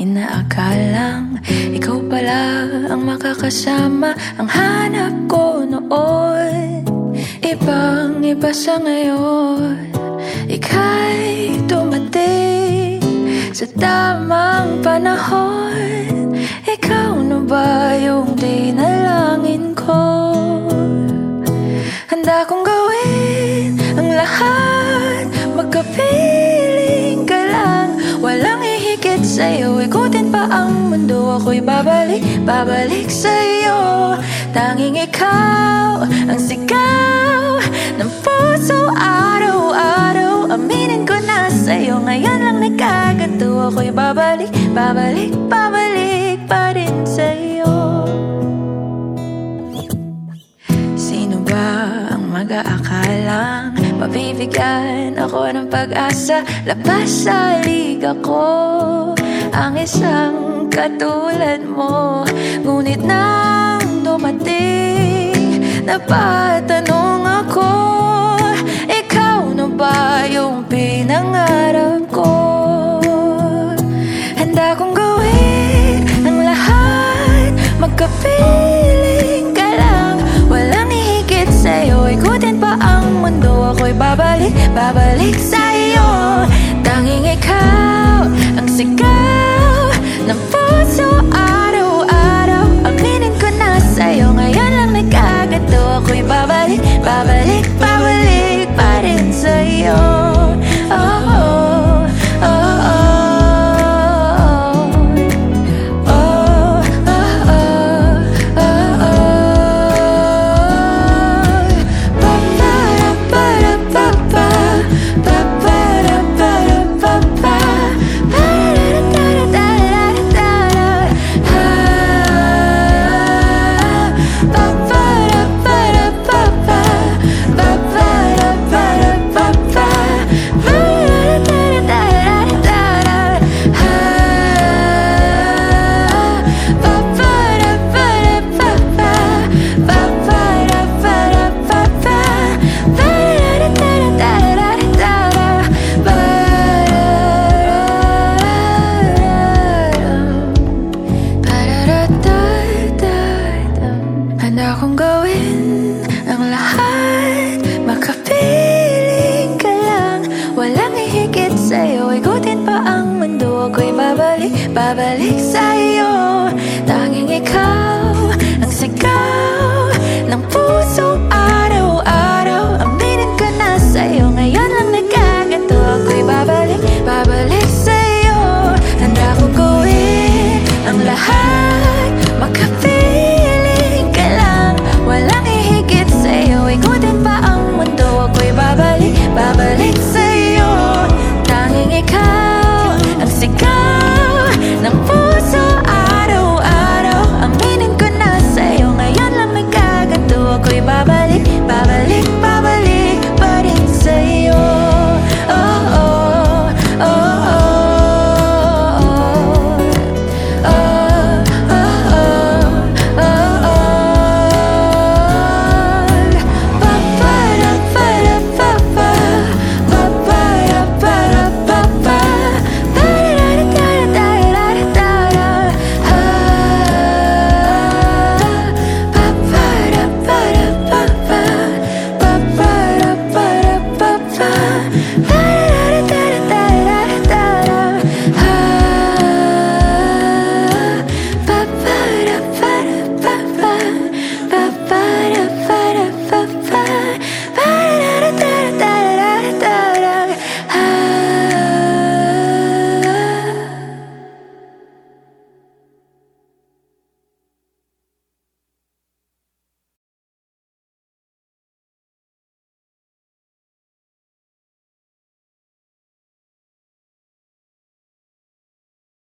inaakalang Ikaw pala ang makakasama. Ang hanap ko noon Ibang iba sa ngayon. Ika'y dumating Sa tamang panahon. Ikaw na ba yung dinalangin ko? Handa kong gawin Ihigit sa'yo Ikutin pa ang mundo. Ako'y babalik, babalik sa'yo. Tanging ikaw ang sigaw Ng puso. Araw-araw Aminin ko na sa'yo. Ngayon lang nagkaganto. Ako'y babalik, babalik, babalik pa rin sa'yo. Sino ba ang mag-aakalang Mabibigyan ako ng pag-asa. Labas sa liga ko Ang isang katulad mo. Ngunit nang dumating Napatanong ako Ikaw na ba yung pinangarap ko? Handa kong gawin ang lahat Magkapiling ka lang. Walang ihigit sa'yo Ikutin pa ang mundo. Ako'y babalik, babalik sa'yo Ako'y babalik, babalik, babalik Handa kong gawin ang lahat. Makapiling ka lang. Walang ihigit sa'yo. Igutin pa ang mundo. Ako'y babalik, babalik sa'yo. Tanging ikaw Ang sigaw ng puso. Araw-araw Aminin ko na sa'yo. Ngayon lang nagkaganto Ako'y babalik, babalik sa'yo. Handa kong gawin ang lahat.